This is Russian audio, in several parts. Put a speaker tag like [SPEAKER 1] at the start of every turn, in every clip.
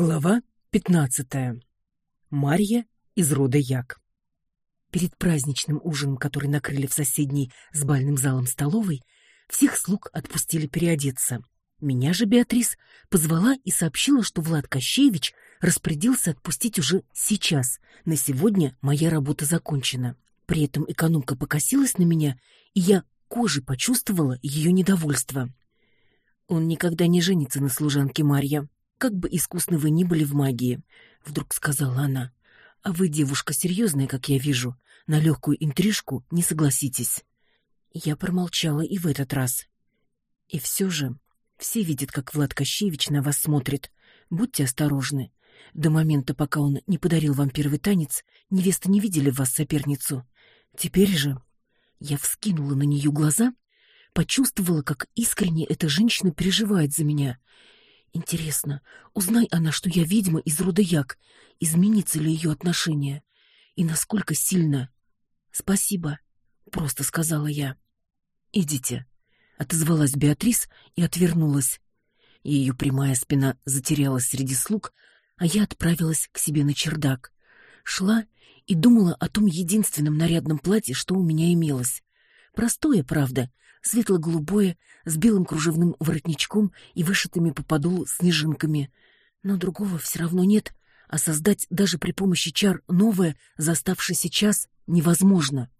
[SPEAKER 1] Глава 15. Марья из рода Як. Перед праздничным ужином, который накрыли в соседней с бальным залом столовой, всех слуг отпустили переодеться. Меня же Беатрис позвала и сообщила, что Влад Кощеевич распорядился отпустить уже сейчас. На сегодня моя работа закончена. При этом экономка покосилась на меня, и я кожей почувствовала ее недовольство. Он никогда не женится на служанке Марья, как бы искусны вы ни были в магии, вдруг сказала она. А вы девушка серьезная, как я вижу, на легкую интрижку не согласитесь. Я промолчала и в этот раз. И все же все видят, как Влад Кощеевич на вас смотрит. Будьте осторожны. До момента, пока он не подарил вам первый танец, невесты не видели в вас соперницу. Теперь же я вскинула на нее глаза, почувствовала, как искренне эта женщина переживает за меня, Интересно, узнай она, что я ведьма из рода Як, изменится ли ее отношение и насколько сильно? Спасибо, просто сказала я. Идите, отозвалась Беатрис и отвернулась. Ее прямая спина затерялась среди слуг, а я отправилась к себе на чердак. Шла и думала о том единственном нарядном платье, что у меня имелось. Простое, правда, светло-голубое, с белым кружевным воротничком и вышитыми по подолу снежинками. Но другого все равно нет, а создать даже при помощи чар новое за оставшийся час невозможно.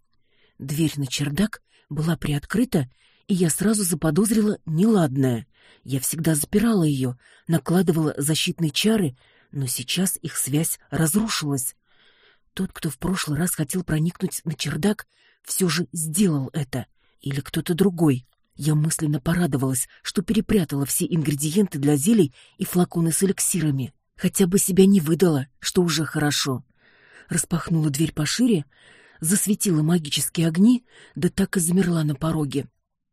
[SPEAKER 1] Дверь на чердак была приоткрыта, и я сразу заподозрила неладное. Я всегда запирала ее, накладывала защитные чары, но сейчас их связь разрушилась. Тот, кто в прошлый раз хотел проникнуть на чердак, все же сделал это — или кто-то другой. Я мысленно порадовалась, что перепрятала все ингредиенты для зелий и флаконы с эликсирами. Хотя бы себя не выдала, что уже хорошо. Распахнула дверь пошире, засветила магические огни, да так и замерла на пороге.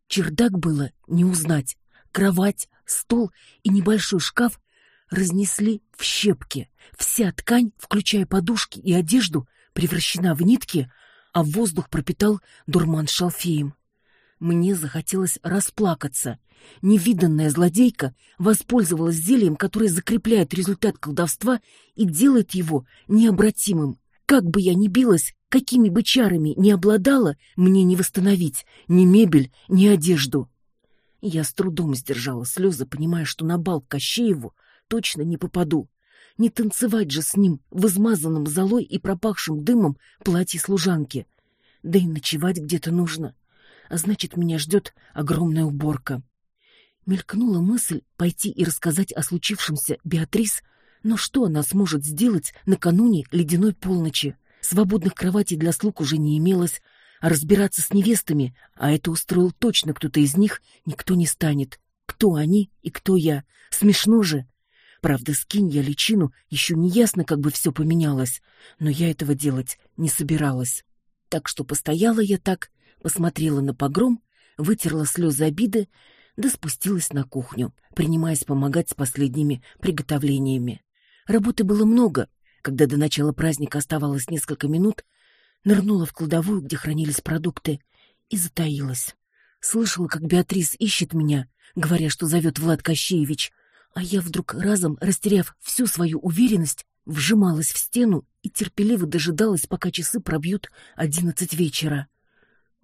[SPEAKER 1] Чердак было не узнать. Кровать, стол и небольшой шкаф разнесли в щепки. Вся ткань, включая подушки и одежду, превращена в нитки, а воздух пропитал дурман шалфеем. Мне захотелось расплакаться. Невиданная злодейка воспользовалась зельем, которое закрепляет результат колдовства и делает его необратимым. Как бы я ни билась, какими бы чарами ни обладала, мне не восстановить ни мебель, ни одежду. Я с трудом сдержала слезы, понимая, что на бал к Кощееву точно не попаду. Не танцевать же с ним в измазанном золой и пропахшем дымом платье служанки. Да и ночевать где-то нужно а значит, меня ждет огромная уборка. Мелькнула мысль пойти и рассказать о случившемся Беатрис, но что она сможет сделать накануне ледяной полночи? Свободных кроватей для слуг уже не имелось, а разбираться с невестами, а это устроил точно кто-то из них, никто не станет. Кто они и кто я? Смешно же. Правда, скинь я личину, еще не ясно, как бы все поменялось, но я этого делать не собиралась. Так что постояла я так, посмотрела на погром, вытерла слезы обиды, да спустилась на кухню, принимаясь помогать с последними приготовлениями. Работы было много. Когда до начала праздника оставалось несколько минут, нырнула в кладовую, где хранились продукты, и затаилась. Слышала, как Беатрис ищет меня, говоря, что зовет Влад Кощеевич, а я вдруг разом, растеряв всю свою уверенность, вжималась в стену и терпеливо дожидалась, пока часы пробьют одиннадцать вечера.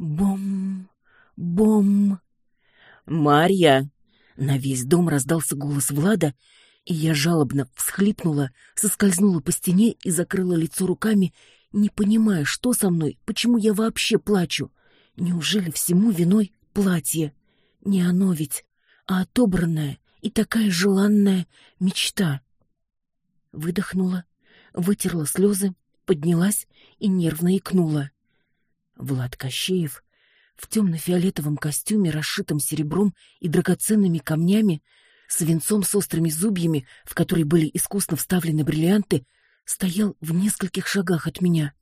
[SPEAKER 1] Бом, бом. Марья! На весь дом раздался голос Влада, и я жалобно всхлипнула, соскользнула по стене и закрыла лицо руками, не понимая, что со мной, почему я вообще плачу. Неужели всему виной платье? Не оно ведь, а отобранная и такая желанная мечта. Выдохнула, вытерла слезы, поднялась и нервно икнула. Влад Кощеев в темно-фиолетовом костюме, расшитом серебром и драгоценными камнями, с венцом с острыми зубьями, в который были искусно вставлены бриллианты, стоял в нескольких шагах от меня.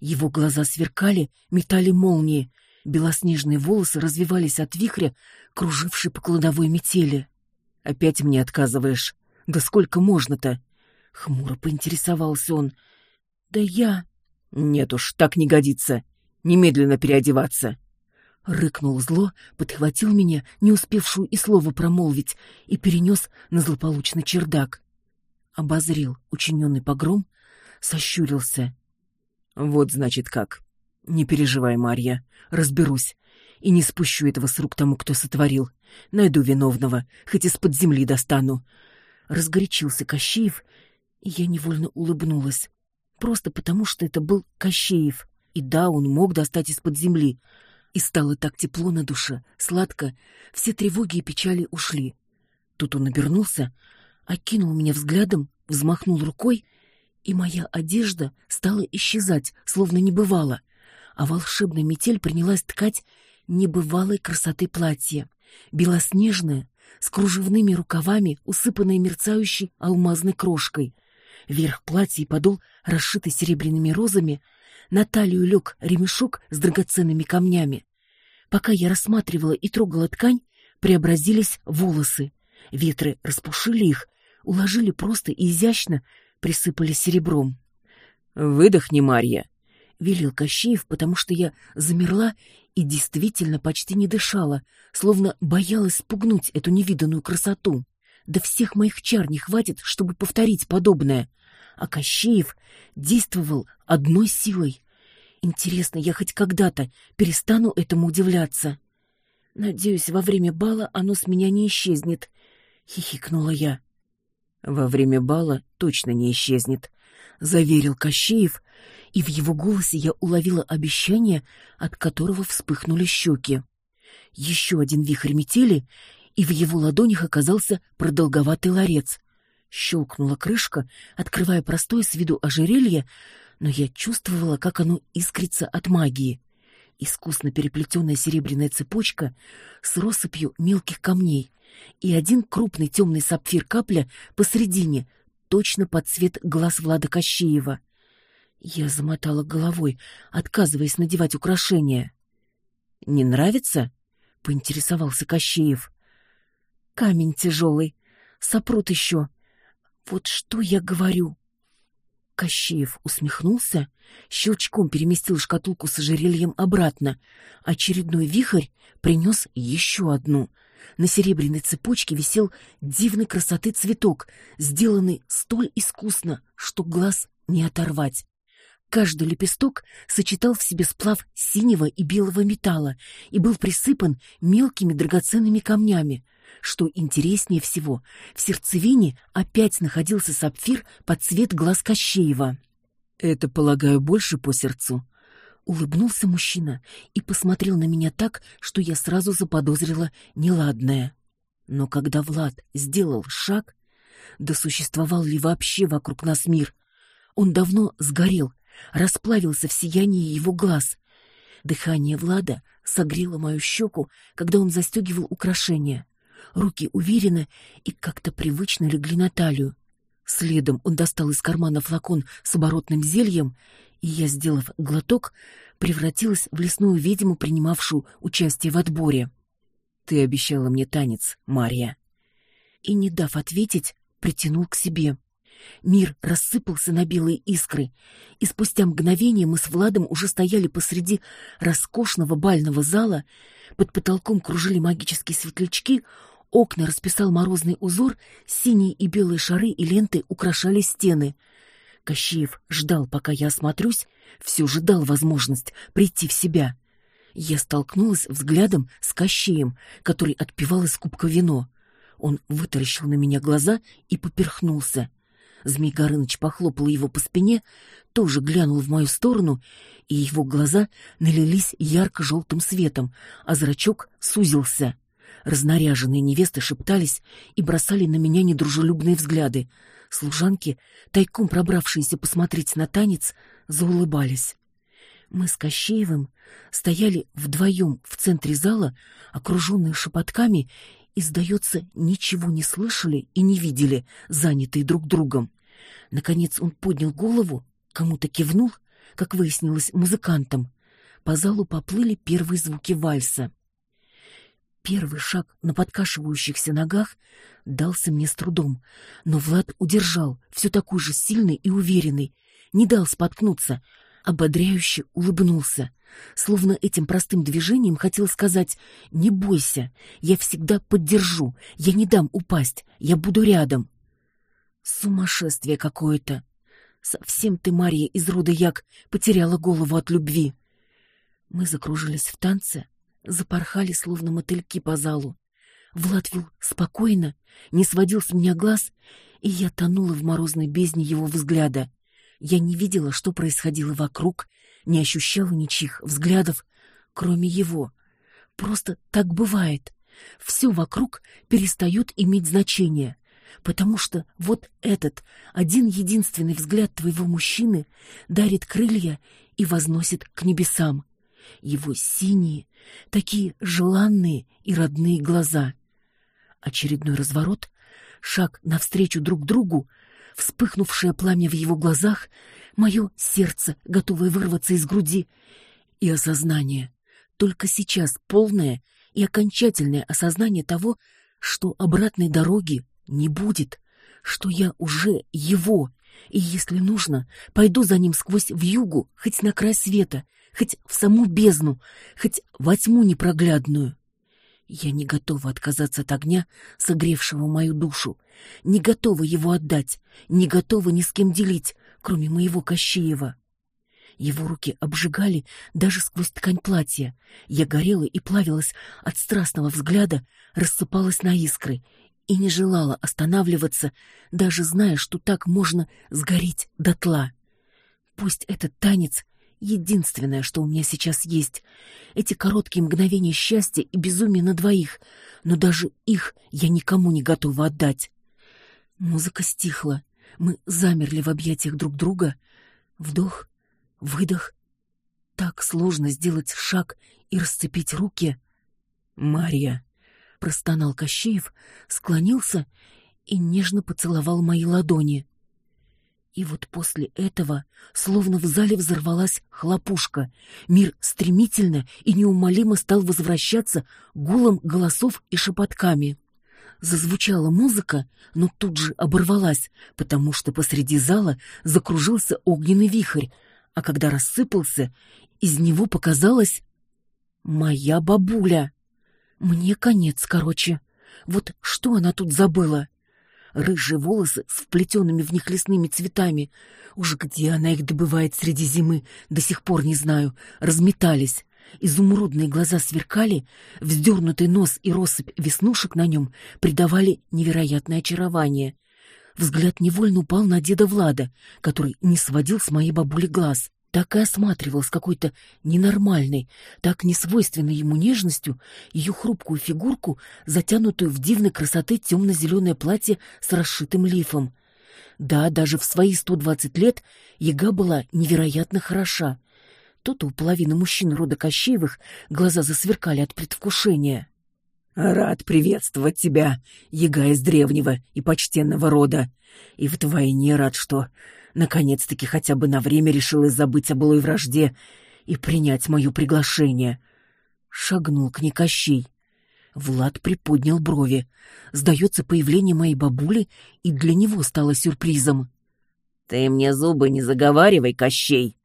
[SPEAKER 1] Его глаза сверкали, метали молнии, белоснежные волосы развивались от вихря, кружившей по кладовой метели. «Опять мне отказываешь? Да сколько можно-то?» Хмуро поинтересовался он. «Да я...» «Нет уж, так не годится. Немедленно переодеваться!» Рыкнул зло, подхватил меня, не успевшую и слова промолвить, и перенес на злополучный чердак. обозрел учиненный погром, сощурился.
[SPEAKER 2] Вот значит как. Не переживай, Марья, разберусь и не спущу этого с рук тому, кто сотворил. Найду виновного, хоть из-под земли достану.
[SPEAKER 1] Разгорячился Кощеев, и я невольно улыбнулась. Просто потому, что это был Кощеев. И да, он мог достать из-под земли. И стало так тепло на душе, сладко, все тревоги и печали ушли. Тут он обернулся, окинул меня взглядом, взмахнул рукой, и моя одежда стала исчезать, словно не бывало, а волшебная метель принялась ткать небывалой красоты платье, белоснежное, с кружевными рукавами, усыпанное мерцающей алмазной крошкой. Верх платья и подол, расшитый серебряными розами, на талию лег ремешок с драгоценными камнями. Пока я рассматривала и трогала ткань, преобразились волосы. Ветры распушили их, уложили просто и изящно, присыпали серебром.
[SPEAKER 2] «Выдохни, Марья!»
[SPEAKER 1] — велел Кощеев, потому что я замерла и действительно почти не дышала, словно боялась спугнуть эту невиданную красоту. Да всех моих чар не хватит, чтобы повторить подобное. А Кощеев действовал одной силой. Интересно, я хоть когда-то перестану этому удивляться. Надеюсь, во время бала оно с меня не исчезнет, — хихикнула я.
[SPEAKER 2] Во время бала точно не исчезнет, — заверил Кощеев, и в его голосе я уловила обещание, от которого вспыхнули щеки. Еще один вихрь метели, и в его ладонях оказался продолговатый ларец. Щелкнула крышка, открывая простое с виду ожерелье, но я чувствовала, как оно искрится от магии. Искусно переплетенная серебряная цепочка с россыпью мелких камней и один крупный темный сапфир-капля посредине, точно под цвет глаз Влада Кощеева. Я замотала головой, отказываясь надевать украшения. «Не нравится?» — поинтересовался Кощеев. «Камень тяжелый, сопрут еще. Вот что я говорю!» Кощеев усмехнулся, щелчком переместил шкатулку с ожерельем обратно. Очередной вихрь принес еще одну. На серебряной цепочке висел дивной красоты цветок, сделанный столь искусно, что глаз не оторвать. Каждый лепесток сочетал в себе сплав синего и белого металла и был присыпан мелкими драгоценными камнями. Что интереснее всего, в сердцевине опять находился сапфир под цвет глаз Кощеева. «Это, полагаю, больше по сердцу?» Улыбнулся мужчина и посмотрел на меня так, что я сразу заподозрила неладное. Но когда Влад сделал шаг, да существовал ли вообще вокруг нас мир, он давно сгорел, расплавился в сиянии его глаз. Дыхание Влада согрело мою щеку, когда он застегивал украшения. Руки уверенно и как-то привычно легли на талию. Следом он достал из кармана флакон с оборотным зельем, и я, сделав глоток, превратилась в лесную ведьму, принимавшую участие в отборе. «Ты обещала мне танец, Марья». И, не дав ответить, притянул к себе. Мир рассыпался на белые искры, и спустя мгновение мы с Владом уже стояли посреди роскошного бального зала, под потолком кружили магические светлячки, окна расписал морозный узор, синие и белые шары и ленты украшали стены. Кощеев ждал, пока я осмотрюсь, все же дал возможность прийти в себя. Я столкнулась взглядом с Кощеем, который отпивал из кубка вино. Он вытаращил на меня глаза и поперхнулся. Змей Горыныч похлопал его по спине, тоже глянул в мою сторону, и его глаза налились ярко-желтым светом, а зрачок сузился. Разнаряженные невесты шептались и бросали на меня недружелюбные взгляды. Служанки, тайком пробравшиеся посмотреть на танец, заулыбались. Мы с Кощеевым стояли вдвоем в центре зала, окруженные шепотками, и, сдается, ничего не слышали и не видели, занятые друг другом. Наконец он поднял голову, кому-то кивнул, как выяснилось, музыкантам. По залу поплыли первые звуки вальса. Первый шаг на подкашивающихся ногах дался мне с трудом, но Влад удержал, все такой же сильный и уверенный, не дал споткнуться, ободряюще улыбнулся, словно этим простым движением хотел сказать «Не бойся, я всегда поддержу, я не дам упасть, я буду рядом». Сумасшествие какое-то. Совсем ты, Мария из рода Як, потеряла голову от любви. Мы закружились в танце, запорхали, словно мотыльки по залу. Влад вел спокойно, не сводил с меня глаз, и я тонула в морозной бездне его взгляда. Я не видела, что происходило вокруг, не ощущала ничьих взглядов, кроме его. Просто так бывает. Все вокруг перестает иметь значение, потому что вот этот один единственный взгляд твоего мужчины дарит крылья и возносит к небесам. Его синие, такие желанные и родные глаза. Очередной разворот, шаг навстречу друг другу, вспыхнувшее пламя в его глазах, мое сердце, готовое вырваться из груди, и осознание, только сейчас полное и окончательное осознание того, что обратной дороги не будет, что я уже его, и если нужно, пойду за ним сквозь вьюгу, хоть на край света, хоть в саму бездну, хоть во тьму непроглядную. Я не готова отказаться от огня, согревшего мою душу, не готова его отдать, не готова ни с кем делить, кроме моего Кощеева. Его руки обжигали даже сквозь ткань платья. Я горела и плавилась от страстного взгляда, рассыпалась на искры и не желала останавливаться, даже зная, что так можно сгореть дотла. Пусть этот танец — единственное, что у меня сейчас есть. Эти короткие мгновения счастья и безумия на двоих, но даже их я никому не готова отдать. Музыка стихла. Мы замерли в объятиях друг друга. Вдох, выдох. Так сложно сделать шаг и расцепить руки. «Марья!» — простонал Кощеев, склонился и нежно поцеловал мои ладони. И вот после этого, словно в зале взорвалась хлопушка, мир стремительно и неумолимо стал возвращаться гулом голосов и шепотками. Зазвучала музыка, но тут же оборвалась, потому что посреди зала закружился огненный вихрь, а когда рассыпался, из него показалась моя бабуля. Мне конец, короче. Вот что она тут забыла? Рыжие волосы с вплетенными в них лесными цветами. Уж где она их добывает среди зимы, до сих пор не знаю. Разметались. Изумрудные глаза сверкали, вздернутый нос и россыпь веснушек на нем придавали невероятное очарование. Взгляд невольно упал на деда Влада, который не сводил с моей бабули глаз так и осматривал с какой-то ненормальной, так несвойственной ему нежностью ее хрупкую фигурку, затянутую в дивной красоты темно-зеленое платье с расшитым лифом. Да, даже в свои сто двадцать лет Яга была невероятно хороша. То-то у половины мужчин рода Кощеевых глаза засверкали от предвкушения. «Рад приветствовать тебя, Яга из древнего и почтенного рода, и вдвойне рад, что наконец-таки хотя бы на время решилась забыть о былой вражде и принять мое приглашение. Шагнул к ней Кощей. Влад приподнял брови. Сдается, появление моей бабули и для него стало сюрпризом. «Ты мне зубы не заговаривай, Кощей!»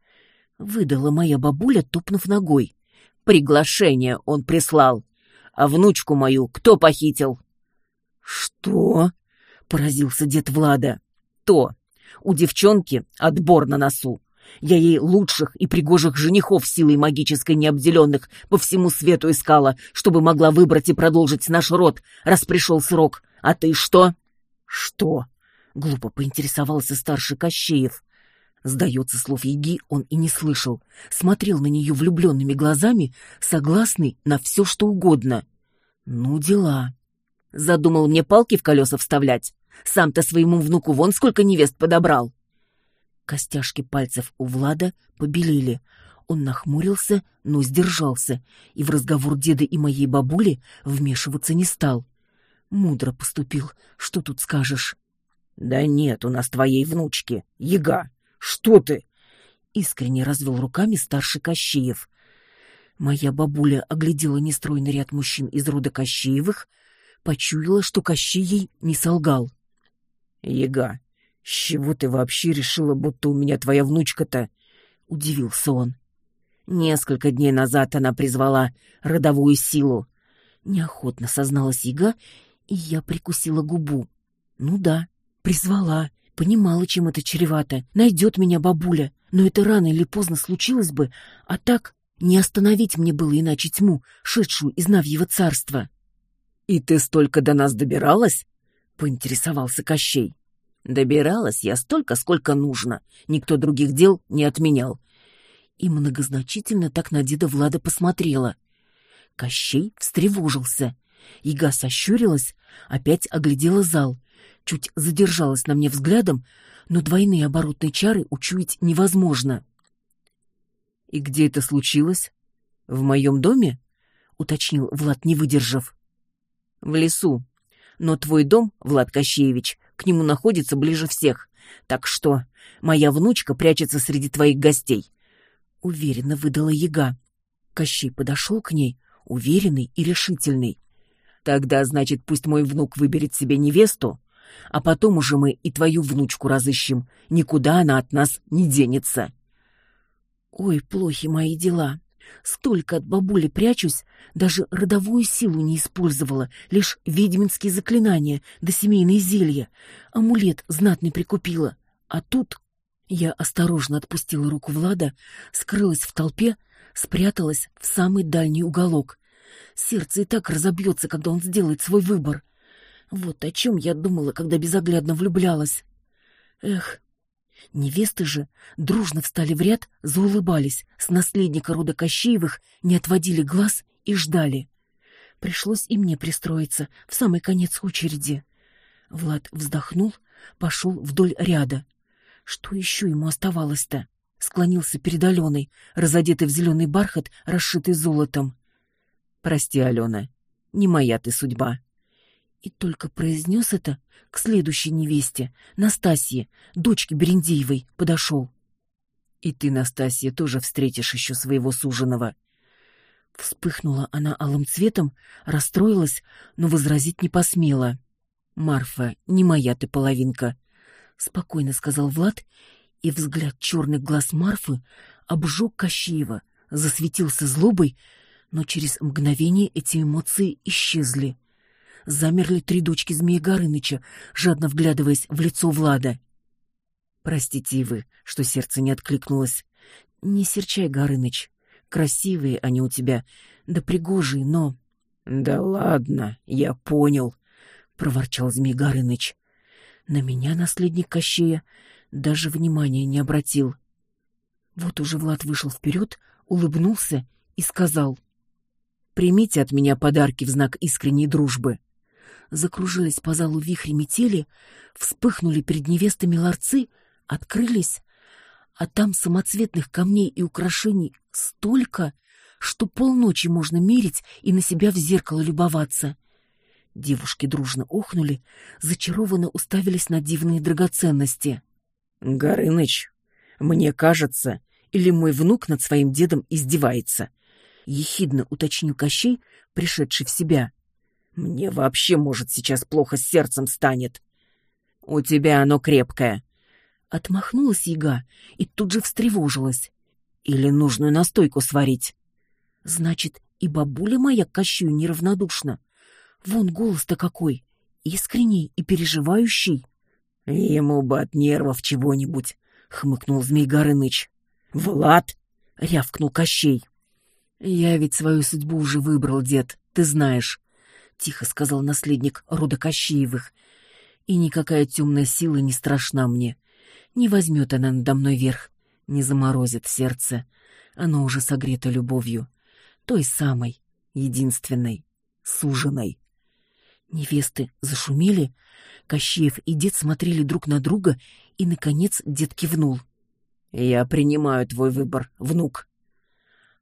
[SPEAKER 2] Выдала моя бабуля, топнув ногой. «Приглашение он прислал. А внучку мою кто похитил?» «Что?» — поразился дед Влада. «То. У девчонки отбор на носу. Я ей лучших и пригожих женихов силой магической необделенных по всему свету искала, чтобы могла выбрать и продолжить наш род, раз пришел срок. А ты что? Что? Глупо поинтересовался старший Кощеев. Сдается, слов Еги он и не слышал. Смотрел на нее влюбленными глазами, согласный на все, что угодно. Ну, дела. Задумал мне палки в колеса вставлять. Сам-то своему внуку вон сколько невест подобрал. Костяшки пальцев у Влада побелели. Он нахмурился, но сдержался, и в разговор деда и моей бабули вмешиваться не стал. Мудро поступил, что тут скажешь? «Да нет у нас твоей внучки, яга! Что ты?» Искренне развел руками старший Кощеев. Моя бабуля оглядела нестройный ряд мужчин из рода Кощеевых, почуяла, что Кощей ей не солгал. «Яга, с чего ты вообще решила, будто у меня твоя внучка-то?» — удивился он. Несколько дней назад она призвала родовую силу. Неохотно созналась Яга, и я прикусила губу. Ну да, Призвала, понимала, чем это чревато. Найдет меня бабуля, но это рано или поздно случилось бы, а так не остановить мне было иначе тьму, шедшую из Навьего царства.
[SPEAKER 3] «И ты столько до нас добиралась?» — поинтересовался Кощей.
[SPEAKER 2] «Добиралась я столько, сколько нужно. Никто других дел не отменял». И многозначительно так на деда Влада посмотрела. Кощей встревожился. Ига сощурилась, опять оглядела зал, чуть задержалась на мне взглядом, но двойные оборотные чары учуять невозможно.
[SPEAKER 3] «И где это случилось? В моем доме?» — уточнил Влад, не выдержав.
[SPEAKER 2] «В лесу. Но твой дом, Влад Кощеевич, к нему находится ближе всех. Так что моя внучка прячется среди твоих гостей», — уверенно выдала яга. Кощей подошел к ней, уверенный и решительный. «Тогда, значит, пусть мой внук выберет себе невесту, а потом уже мы и твою внучку разыщем. Никуда она от нас не денется». Ой, плохи мои дела. Столько от бабули прячусь, даже родовую силу не использовала, лишь ведьминские заклинания да семейные зелья. Амулет знатный прикупила. А тут... Я осторожно отпустила руку Влада, скрылась в толпе, спряталась в самый дальний уголок. Сердце и так разобьется, когда он сделает свой выбор. Вот о чем я думала, когда безоглядно влюблялась. Эх, невесты же дружно встали в ряд, заулыбались, с наследника рода Кощеевых не отводили глаз и ждали. Пришлось и мне пристроиться в самый конец очереди. Влад вздохнул, пошел вдоль ряда. Что еще ему оставалось-то? Склонился перед Аленой, разодетый в зеленый бархат, расшитый золотом. «Прости, Алена, не моя ты судьба», и только произнес это, к следующей невесте, Настасье, дочке Берендеевой, подошел. «И ты, Настасья, тоже встретишь еще своего суженого». Вспыхнула она алым цветом, расстроилась, но возразить не посмела. «Марфа, не моя ты половинка», — спокойно сказал Влад, и взгляд черных глаз Марфы обжег Кощеева, засветился злобой, но через мгновение эти эмоции исчезли замерли три дочки Змея Горыныча, жадно вглядываясь в лицо Влада. «Простите вы, что сердце не откликнулось. Не серчай, Горыныч. Красивые они у тебя, да пригожие, но...»
[SPEAKER 3] «Да ладно, я понял», — проворчал Змей Горыныч.
[SPEAKER 2] На меня наследник Кощея даже внимания не обратил. Вот уже Влад вышел вперед, улыбнулся и сказал. «Примите от меня подарки в знак искренней дружбы» закружились по залу вихри метели, вспыхнули перед невестами ларцы, открылись, а там самоцветных камней и украшений столько, что полночи можно мерить и на себя в зеркало любоваться. Девушки дружно охнули, зачарованно уставились на дивные драгоценности.
[SPEAKER 3] — Горыныч, мне кажется, или мой внук над своим дедом издевается? — ехидно уточнил Кощей, пришедший в себя. Мне вообще, может, сейчас плохо с сердцем станет. У тебя оно крепкое.
[SPEAKER 2] Отмахнулась яга и тут же встревожилась.
[SPEAKER 3] Или нужную настойку сварить.
[SPEAKER 2] Значит, и бабуля моя к Кащую неравнодушна. Вон голос-то какой, искренний и переживающий.
[SPEAKER 3] Ему бы от нервов чего-нибудь, хмыкнул Змей Горыныч. Влад! рявкнул Кощей.
[SPEAKER 2] Я ведь свою судьбу уже выбрал, дед, ты знаешь тихо сказал наследник рода Кощеевых. И никакая темная сила не страшна мне. Не возьмет она надо мной верх, не заморозит сердце. Оно уже согрето любовью, той самой, единственной, суженой. Невесты зашумели, Кощеев и дед смотрели друг на друга, и, наконец, дед кивнул.
[SPEAKER 3] «Я принимаю твой выбор, внук».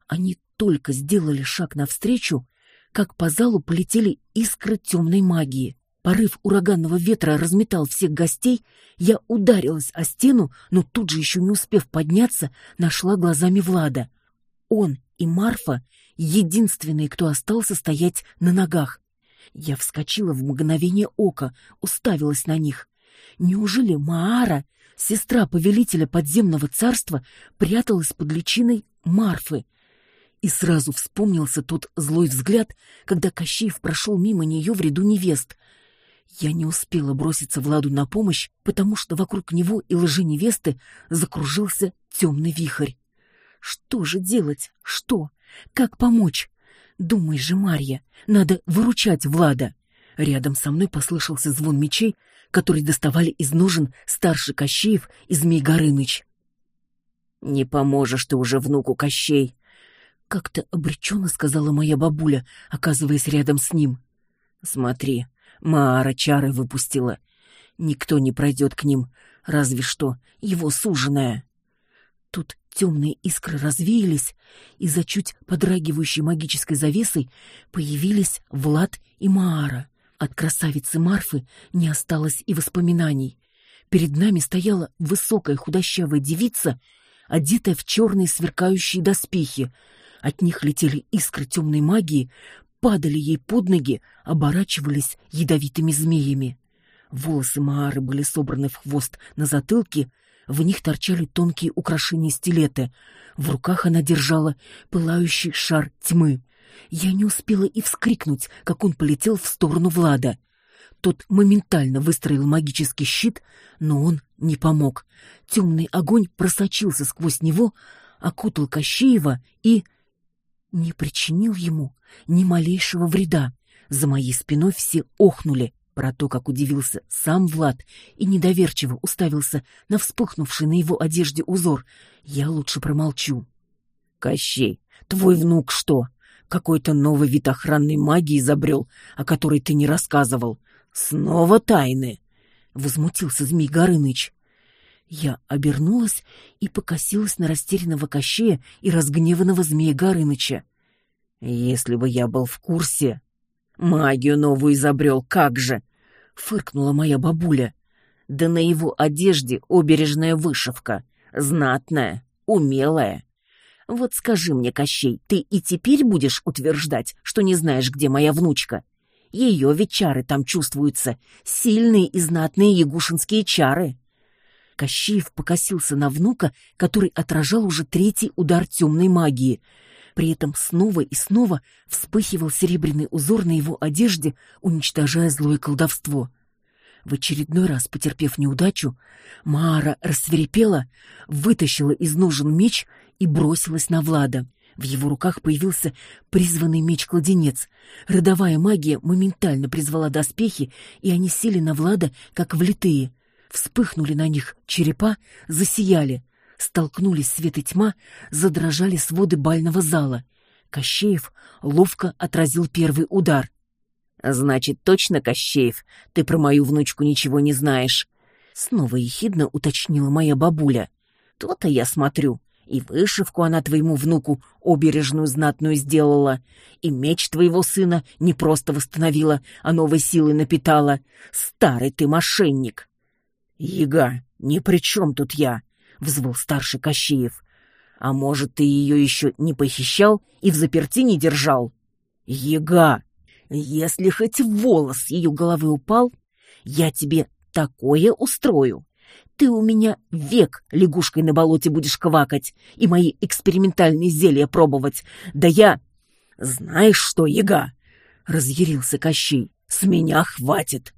[SPEAKER 2] Они только сделали шаг навстречу, как по залу полетели искры темной магии. Порыв ураганного ветра разметал всех гостей, я ударилась о стену, но тут же, еще не успев подняться, нашла глазами Влада. Он и Марфа — единственные, кто остался стоять на ногах. Я вскочила в мгновение ока, уставилась на них. Неужели Маара, сестра повелителя подземного царства, пряталась под личиной Марфы — и сразу вспомнился тот злой взгляд, когда Кощеев прошел мимо нее в ряду невест. Я не успела броситься Владу на помощь, потому что вокруг него и лжи-невесты закружился темный вихрь. Что же делать? Что? Как помочь? Думай же, Марья, надо выручать Влада. Рядом со мной послышался звон мечей, которые доставали из ножен старший Кощеев и Змей Горыныч.
[SPEAKER 3] «Не поможешь ты уже внуку Кощей!»
[SPEAKER 2] Как-то обреченно сказала моя бабуля, оказываясь рядом с ним.
[SPEAKER 3] «Смотри, Маара чары выпустила. Никто не пройдет к ним, разве что его суженая».
[SPEAKER 2] Тут темные искры развеялись, и за чуть подрагивающей магической завесой появились Влад и Маара. От красавицы Марфы не осталось и воспоминаний. Перед нами стояла высокая худощавая девица, одетая в черные сверкающие доспехи. От них летели искры темной магии, падали ей под ноги, оборачивались ядовитыми змеями. Волосы Маары были собраны в хвост на затылке, в них торчали тонкие украшения стилеты. В руках она держала пылающий шар тьмы. Я не успела и вскрикнуть, как он полетел в сторону Влада. Тот моментально выстроил магический щит, но он не помог. Темный огонь просочился сквозь него, окутал Кощеева и... не причинил ему ни малейшего вреда. За моей спиной все охнули. Про то, как удивился сам Влад и недоверчиво уставился на вспыхнувший на его одежде узор, я лучше промолчу.
[SPEAKER 3] «Кощей, твой внук что, какой-то новый вид охранной магии изобрел, о которой ты не рассказывал. Снова тайны!» — возмутился Змей Горыныч.
[SPEAKER 2] Я обернулась и покосилась на растерянного Кощея и разгневанного Змея Горыныча.
[SPEAKER 3] «Если бы я был в курсе...» «Магию новую изобрел, как же!» — фыркнула моя бабуля. «Да на его одежде обережная вышивка, знатная, умелая. Вот скажи мне, Кощей, ты и теперь будешь утверждать, что не знаешь, где моя внучка? Ее ведь чары там чувствуются, сильные и знатные ягушинские чары.
[SPEAKER 2] Кощеев покосился на внука, который отражал уже третий удар темной магии. При этом снова и снова вспыхивал серебряный узор на его одежде, уничтожая злое колдовство. В очередной раз, потерпев неудачу, Маара рассверепела, вытащила из ножен меч и бросилась на Влада. В его руках появился призванный меч-кладенец. Родовая магия моментально призвала доспехи, и они сели на Влада, как влитые. Вспыхнули на них черепа, засияли. Столкнулись свет и тьма, задрожали своды бального зала. Кощеев ловко отразил первый удар.
[SPEAKER 3] «Значит, точно, Кощеев, ты про мою внучку ничего не знаешь?» Снова ехидно уточнила моя бабуля. «То-то я смотрю. И вышивку она твоему внуку обережную знатную сделала, и меч твоего сына не просто восстановила, а новой силой напитала. Старый ты мошенник!» «Яга, ни при чем тут я!» — взвыл старший Кощеев. «А может, ты ее еще не похищал и в заперти не держал?» «Яга, если хоть волос ее головы упал, я тебе такое устрою, ты у меня век лягушкой на болоте будешь квакать и мои экспериментальные зелья пробовать. Да я... Знаешь что, яга? Разъярился Кощей. С меня хватит.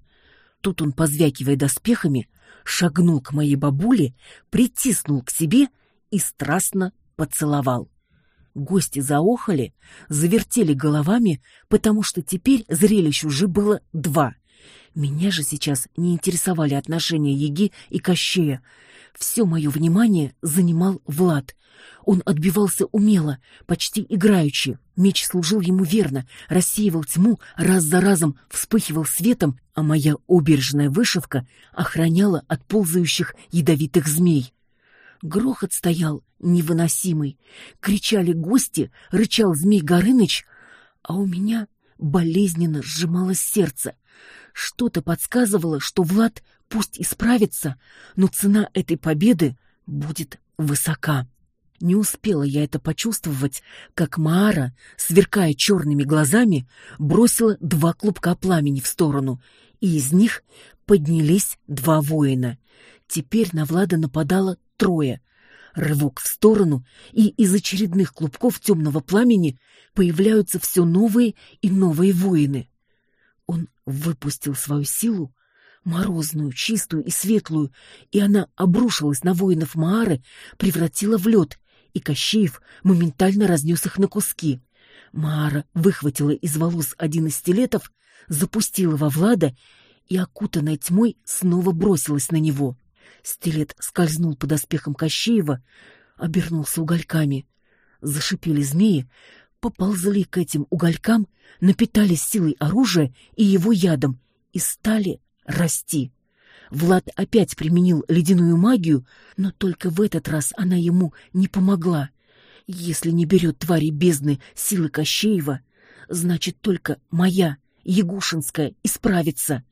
[SPEAKER 2] Тут он, позвякивая доспехами, шагнул к моей бабуле, притиснул к себе и страстно поцеловал. Гости заохали, завертели головами, потому что теперь зрелищ уже было два. Меня же сейчас не интересовали отношения Еги и Кощея. Все мое внимание занимал Влад. Он отбивался умело, почти играючи. Меч служил ему верно, рассеивал тьму, раз за разом вспыхивал светом, а моя обережная вышивка охраняла от ползающих ядовитых змей. Грохот стоял невыносимый. Кричали гости, рычал змей Горыныч, а у меня болезненно сжималось сердце. Что-то подсказывало, что Влад пусть и справится, но цена этой победы будет высока. Не успела я это почувствовать, как Маара, сверкая черными глазами, бросила два клубка пламени в сторону, и из них поднялись два воина. Теперь на Влада нападало трое. Рывок в сторону, и из очередных клубков темного пламени появляются все новые и новые воины. Он выпустил свою силу, морозную, чистую и светлую, и она обрушилась на воинов Маары, превратила в лед, и Кощеев моментально разнес их на куски. Маара выхватила из волос один из стилетов, запустила во Влада и, окутанная тьмой, снова бросилась на него. Стилет скользнул под оспехом Кощеева, обернулся угольками. Зашипели змеи, поползли к этим уголькам, напитались силой оружия и его ядом и стали расти. Влад опять применил ледяную магию, но только в этот раз она ему не помогла. Если не берет твари бездны силы Кощеева, значит только моя, Ягушинская, исправится.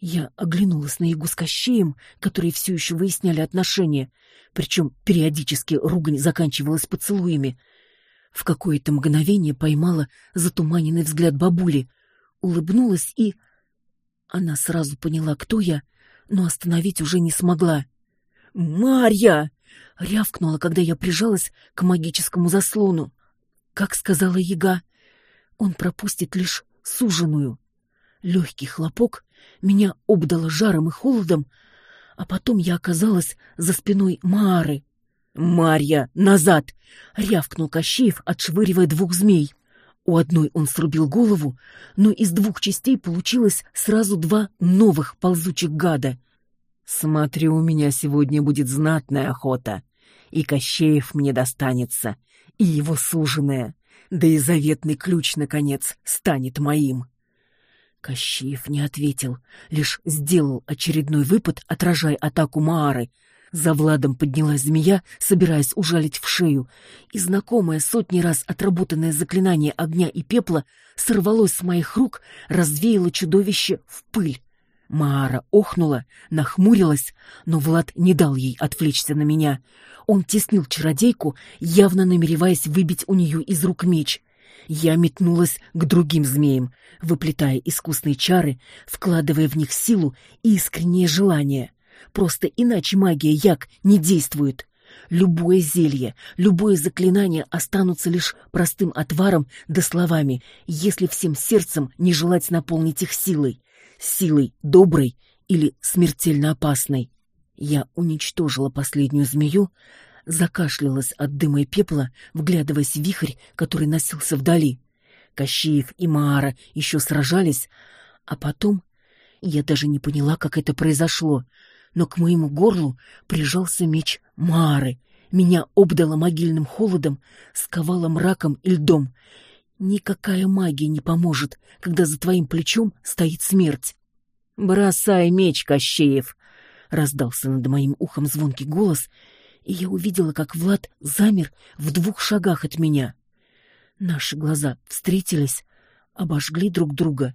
[SPEAKER 2] Я оглянулась на Ягу с Кощеем, которые все еще выясняли отношения, причем периодически ругань заканчивалась поцелуями. В какое-то мгновение поймала затуманенный взгляд бабули, улыбнулась и... Она сразу поняла, кто я, но остановить уже не смогла. «Марья!» — рявкнула, когда я прижалась к магическому заслону. Как сказала яга, он пропустит лишь суженую. Легкий хлопок меня обдало жаром и холодом, а потом я оказалась за спиной Маары. «Марья, назад!» — рявкнул Кощеев, отшвыривая двух змей. У одной он срубил голову, но из двух частей получилось сразу два новых ползучих гада. «Смотрю, у меня сегодня будет знатная охота, и Кощеев мне достанется, и его суженая, да и заветный ключ, наконец, станет моим». Кощеев не ответил, лишь сделал очередной выпад, отражая атаку Маары — за Владом поднялась змея, собираясь ужалить в шею, и знакомое сотни раз отработанное заклинание огня и пепла сорвалось с моих рук, развеяло чудовище в пыль. Маара охнула, нахмурилась, но Влад не дал ей отвлечься на меня. Он теснил чародейку, явно намереваясь выбить у нее из рук меч. Я метнулась к другим змеям, выплетая искусные чары, вкладывая в них силу и искреннее желание — Просто иначе магия як не действует. Любое зелье, любое заклинание останутся лишь простым отваром да словами, если всем сердцем не желать наполнить их силой. Силой доброй или смертельно опасной. Я уничтожила последнюю змею, закашлялась от дыма и пепла, вглядываясь в вихрь, который носился вдали. Кощеев и Маара еще сражались, а потом... Я даже не поняла, как это произошло — но к моему горлу прижался меч Мары. Меня обдало могильным холодом, сковало мраком и льдом. Никакая магия не поможет, когда за твоим плечом стоит смерть. «Бросай меч, Кощеев!» — раздался над моим ухом звонкий голос, и я увидела, как Влад замер в двух шагах от меня. Наши глаза встретились, обожгли друг друга.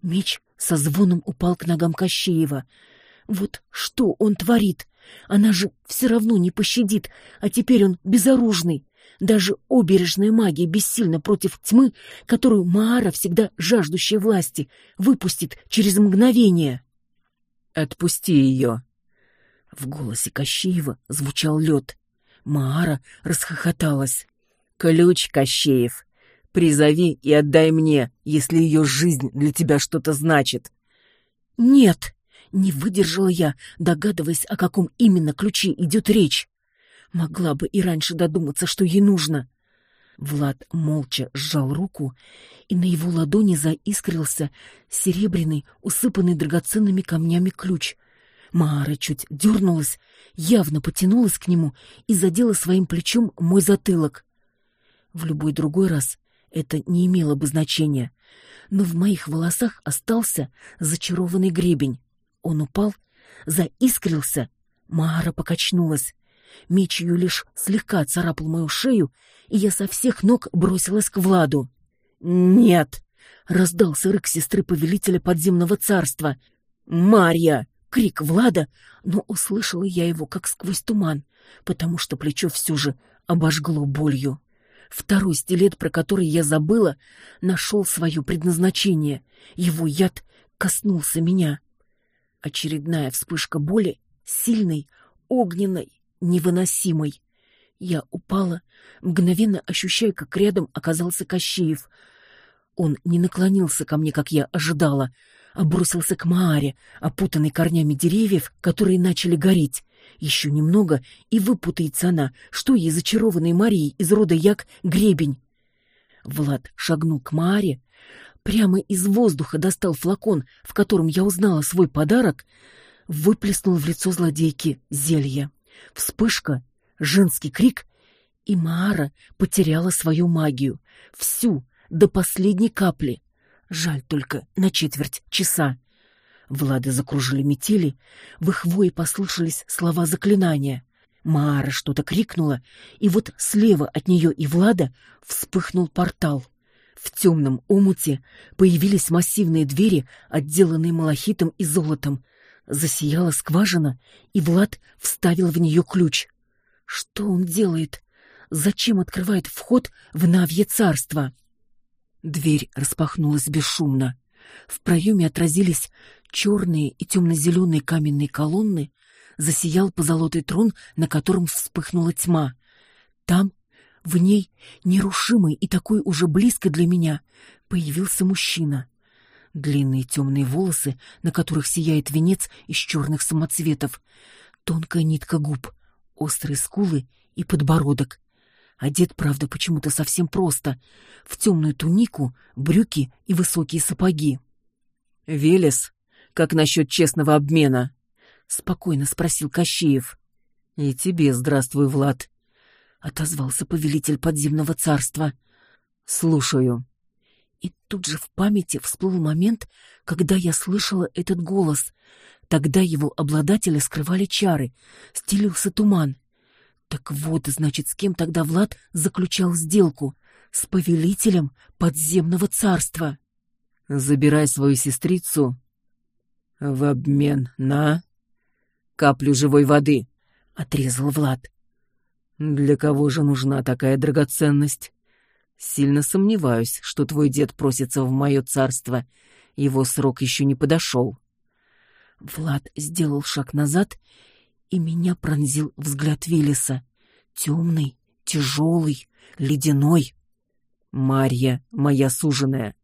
[SPEAKER 2] Меч со звоном упал к ногам Кощеева — вот что он творит? Она же все равно не пощадит, а теперь он безоружный. Даже обережная магия бессильна против тьмы, которую Маара, всегда жаждущая власти, выпустит через мгновение. «Отпусти ее!» В голосе Кощеева звучал лед. Маара расхохоталась. «Ключ, Кощеев! Призови и отдай мне, если ее жизнь для тебя что-то значит!» «Нет!» Не выдержала я, догадываясь, о каком именно ключе идет речь. Могла бы и раньше додуматься, что ей нужно. Влад молча сжал руку, и на его ладони заискрился серебряный, усыпанный драгоценными камнями ключ. Маара чуть дернулась, явно потянулась к нему и задела своим плечом мой затылок. В любой другой раз это не имело бы значения, но в моих волосах остался зачарованный гребень. Он упал, заискрился. Мара покачнулась. Меч ее лишь слегка царапал мою шею, и я со всех ног бросилась к Владу. «Нет!» — раздался рык сестры повелителя подземного царства. «Марья!» — крик Влада, но услышала я его как сквозь туман, потому что плечо все же обожгло болью. Второй стилет, про который я забыла, нашел свое предназначение. Его яд коснулся меня. Очередная вспышка боли, сильной, огненной, невыносимой. Я упала, мгновенно ощущая, как рядом оказался Кощеев. Он не наклонился ко мне, как я ожидала, а бросился к Мааре, опутанной корнями деревьев, которые начали гореть. Еще немного, и выпутается она, что ей зачарованной Марии из рода Як гребень. Влад шагнул к Мааре, прямо из воздуха достал флакон, в котором я узнала свой подарок, выплеснул в лицо злодейки зелье. Вспышка, женский крик, и Маара потеряла свою магию. Всю, до последней капли. Жаль только на четверть часа. Влады закружили метели, в их вое послышались слова заклинания. Маара что-то крикнула, и вот слева от нее и Влада вспыхнул портал. В темном омуте появились массивные двери, отделанные малахитом и золотом. Засияла скважина, и Влад вставил в нее ключ. Что он делает? Зачем открывает вход в Навье царство? Дверь распахнулась бесшумно. В проеме отразились черные и темно-зеленые каменные колонны, засиял позолотый трон, на котором вспыхнула тьма. Там, в ней, нерушимый и такой уже близко для меня, появился мужчина. Длинные темные волосы, на которых сияет венец из черных самоцветов, тонкая нитка губ, острые скулы и подбородок. Одет, правда, почему-то совсем просто. В темную тунику, брюки и высокие сапоги.
[SPEAKER 3] «Велес, как насчет честного обмена?»
[SPEAKER 2] — спокойно спросил Кощеев.
[SPEAKER 3] «И тебе здравствуй, Влад», —
[SPEAKER 2] отозвался повелитель подземного царства.
[SPEAKER 3] «Слушаю».
[SPEAKER 2] И тут же в памяти всплыл момент, когда я слышала этот голос. Тогда его обладателя скрывали чары, стелился туман. Так вот, значит, с кем тогда Влад заключал сделку? С повелителем подземного царства.
[SPEAKER 3] Забирай свою сестрицу в обмен на каплю живой воды, отрезал Влад. Для кого же нужна такая драгоценность? Сильно сомневаюсь, что твой дед просится в мое царство. Его срок еще не подошел.
[SPEAKER 2] Влад сделал шаг назад и меня пронзил взгляд Велеса. Темный, тяжелый, ледяной.
[SPEAKER 3] Марья, моя суженая.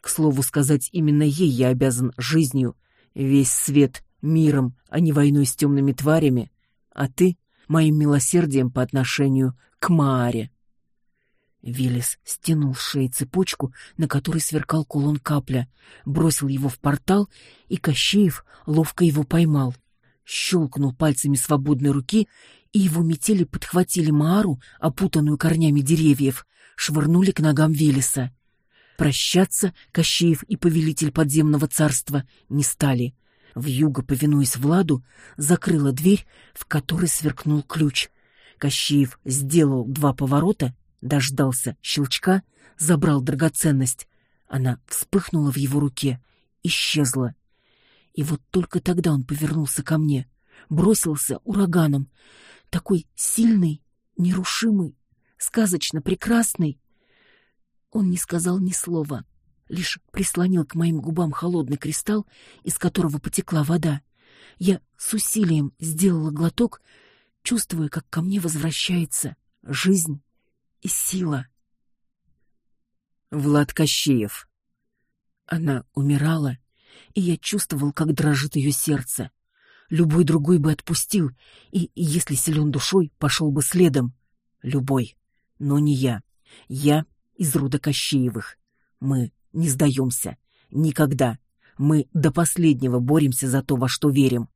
[SPEAKER 3] К слову сказать, именно ей я обязан жизнью, весь свет миром, а не войной с темными тварями, а ты — моим милосердием по отношению к Мааре.
[SPEAKER 2] Виллис стянул с шеи цепочку, на которой сверкал кулон капля, бросил его в портал, и Кощеев ловко его поймал — щелкнул пальцами свободной руки, и его метели подхватили Маару, опутанную корнями деревьев, швырнули к ногам Велеса. Прощаться Кощеев и повелитель подземного царства не стали. Вьюга, повинуясь Владу, закрыла дверь, в которой сверкнул ключ. Кощеев сделал два поворота, дождался щелчка, забрал драгоценность. Она вспыхнула в его руке, исчезла. И вот только тогда он повернулся ко мне, бросился ураганом, такой сильный, нерушимый, сказочно прекрасный. Он не сказал ни слова, лишь прислонил к моим губам холодный кристалл, из которого потекла вода. Я с усилием сделала глоток, чувствуя, как ко мне возвращается жизнь и сила.
[SPEAKER 3] Влад Кощеев.
[SPEAKER 2] Она умирала, и я чувствовал, как дрожит ее сердце. Любой другой бы отпустил, и, если силен душой, пошел бы следом. Любой. Но не я. Я из рода Кощеевых. Мы не сдаемся. Никогда. Мы до последнего боремся за то, во что верим.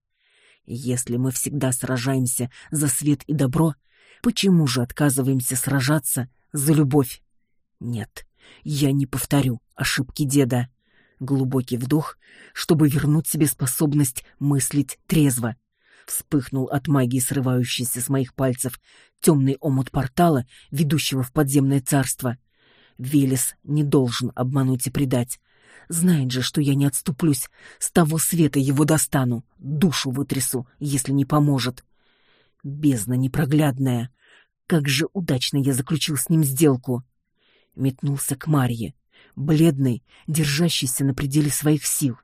[SPEAKER 2] Если мы всегда сражаемся за свет и добро, почему же отказываемся сражаться за любовь? Нет, я не повторю ошибки деда. Глубокий вдох, чтобы вернуть себе способность мыслить трезво. Вспыхнул от магии, срывающейся с моих пальцев, темный омут портала, ведущего в подземное царство. Велес не должен обмануть и предать. Знает же, что я не отступлюсь. С того света его достану, душу вытрясу, если не поможет. Бездна непроглядная. Как же удачно я заключил с ним сделку. Метнулся к Марье бледной, держащейся на пределе своих сил.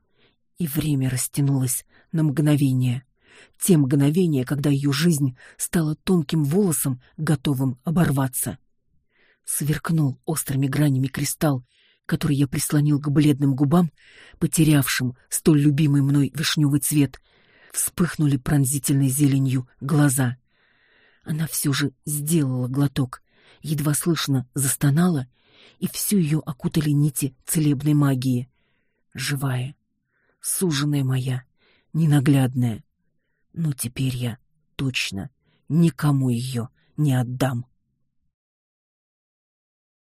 [SPEAKER 2] И время растянулось на мгновение. Те мгновения, когда ее жизнь стала тонким волосом, готовым оборваться. Сверкнул острыми гранями кристалл, который я прислонил к бледным губам, потерявшим столь любимый мной вишневый цвет, вспыхнули пронзительной зеленью глаза. Она все же сделала глоток, едва слышно застонала, и всю ее окутали нити целебной магии. Живая, суженая моя, ненаглядная. Но теперь я точно никому ее не отдам.